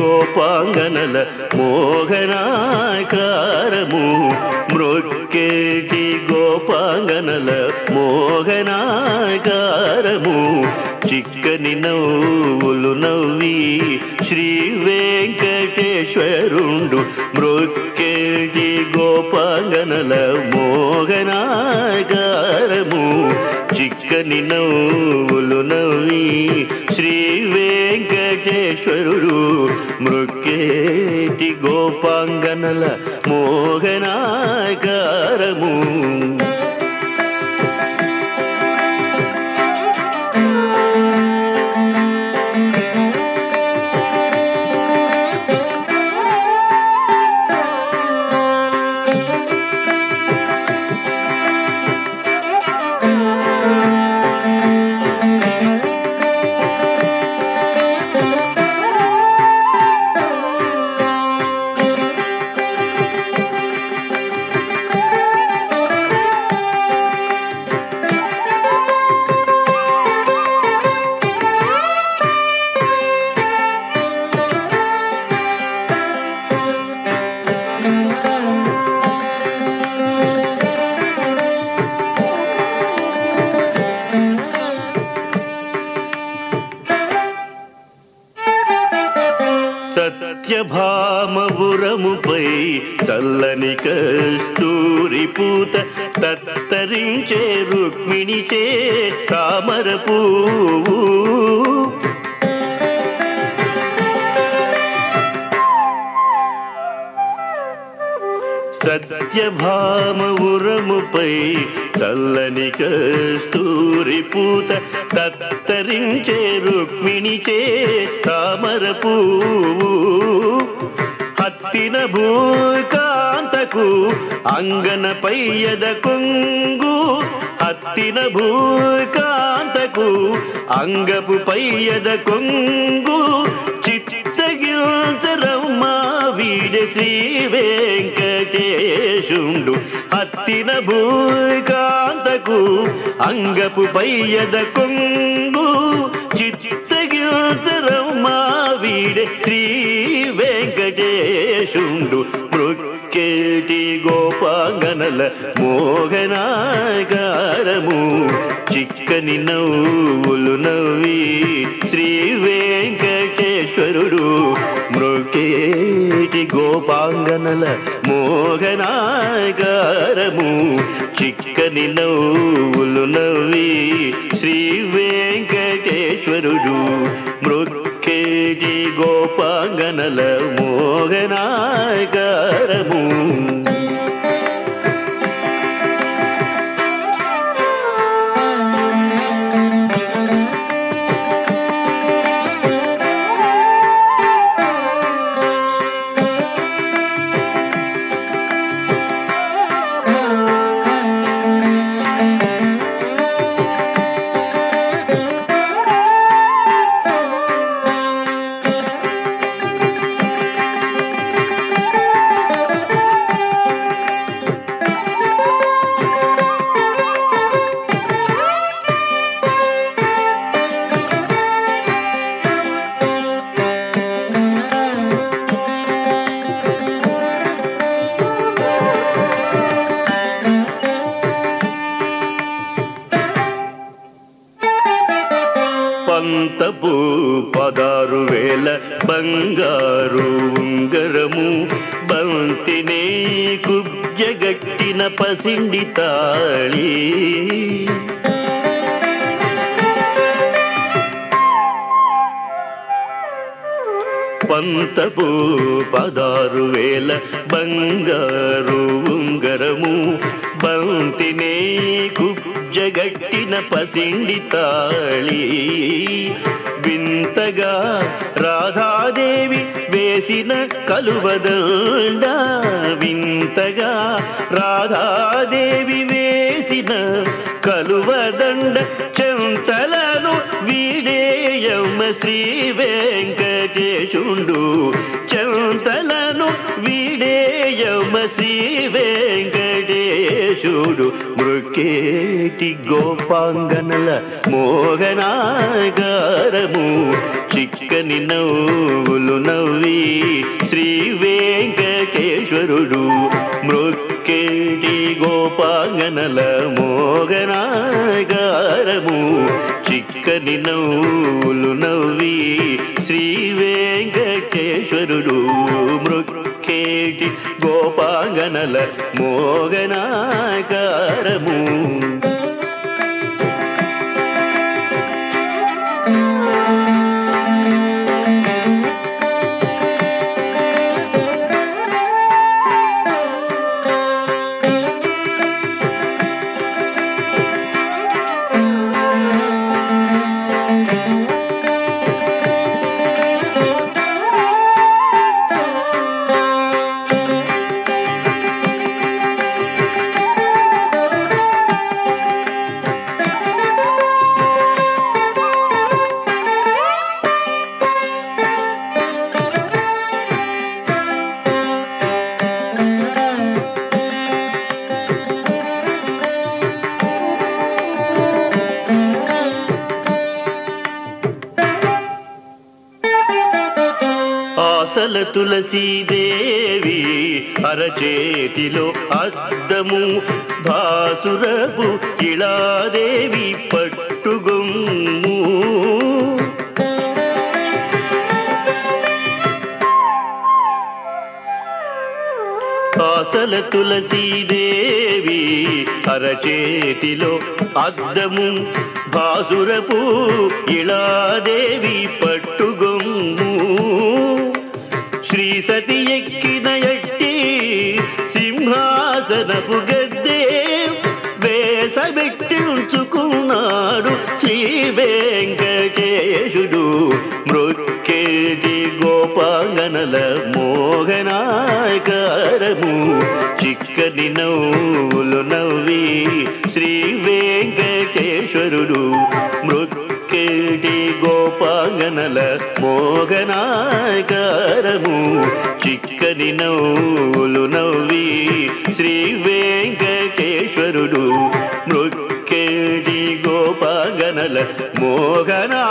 గోపాంగనల మోహనాకారము. మృక్కేటి గోపాంగనల మోహనాకారము. చిక్కని నవ్వులు నవ్వి శ్రీ వెంకటేశ్వరుండు. మృక్కేటి గోపాంగనల మోహనాకారము. చిక్కని నవ్వులు నవ్వి శ్రీ వెంకటేశ్వరుడు మృక్కేటి గోపాంగనల మోహనాకారము సత్యభామపురముపై చల్లని కస్తూరి పూత తత్తరించే రుక్మిణిచే తామర పువ్వు. సత్యభామ ఉరముపై చల్లని కస్తూరి పూత తత్తరించే రుక్మిణిచే తామర పువ్వు. హత్తిన భూకాంతకు అంగన పయ్యద కొంగు. హత్తిన భూకాంతకు అంగపు పయ్యద కొంగు. చిత్తగిల్చరమ్మా వీడ శ్రీ వెంకటేశుండు అత్తిన భూకాంతకు అంగపు పయ్యద కొంగు చిత్తగిల్చరమ్మా వీడే శ్రీ వెంకటేశుండు. మృక్కేటి గోపాంగనల మోహనాగారము చిక్కని నవ్వులు నవ్వి శ్రీ గోపాంగనల మోహనాగారము చిక్కని నవ్వులు నవ్వి శ్రీ వెంకటేశ్వరుడు మృక్కేటి గోపాంగనల మోహనాగారము. డబ్బు పదారు వేల బంగారు ఉంగరము. బంతినే కుబ్జగట్టిన పసిండి తాళి. పంతపు పదారు వేల బంగారు ఉంగరము. బంతినే కుబ్జగట్టిన పసిండి తాళి. వింతగా రాధాదేవి వేసిన కలువదండ. వింతగా రాధాదేవి వేసిన కలువదండ చెంతలను వీడేయమ్మ శ్రీ వెంకటేశుండు. చెంతలను వీడేయమ్మ శ్రీ వెంకట శేషుడు మృకేటి గోపాంగనల మోహనాగారము చిక్కని నవ్వులు నవ్వి శ్రీ వెంకటేశ్వరుడు మృక్కేటి గోపాంగనల మోగనాగారము. చిక్కని నవ్వులు నవ్వి శ్రీ వెంకటేశ్వరుడు మృక్కేటి గోపాంగనల మోగనాకారము ఆసల తులసీదేవి అరచేతిలో అద్దము భాసురపు కిళాదేవి పట్టుగొమ్ము. ఆసల తులసీదేవి అరచేతిలో అద్దము భాసురపు ఇళాదేవి పట్టుగొమ్ము. శ్రీ సతి ఎక్కిన ఎట్టి సింహాసనపు వేస వేసబెట్టి ఉంచుకున్నాడు శ్రీ వెంకటేశుడు. మృక్కేటి గోపాంగనల మోహనాకారము. చిక్కని నవ్వులు నవ్వి శ్రీ వెంకటేశ్వరుడు. గోపాంగనల మోగనాకారము చిక్కని నవ్వులు నవ్వి శ్రీ వెంకటేశ్వరుడు మృక్కేటి గోపాంగనల మోగనా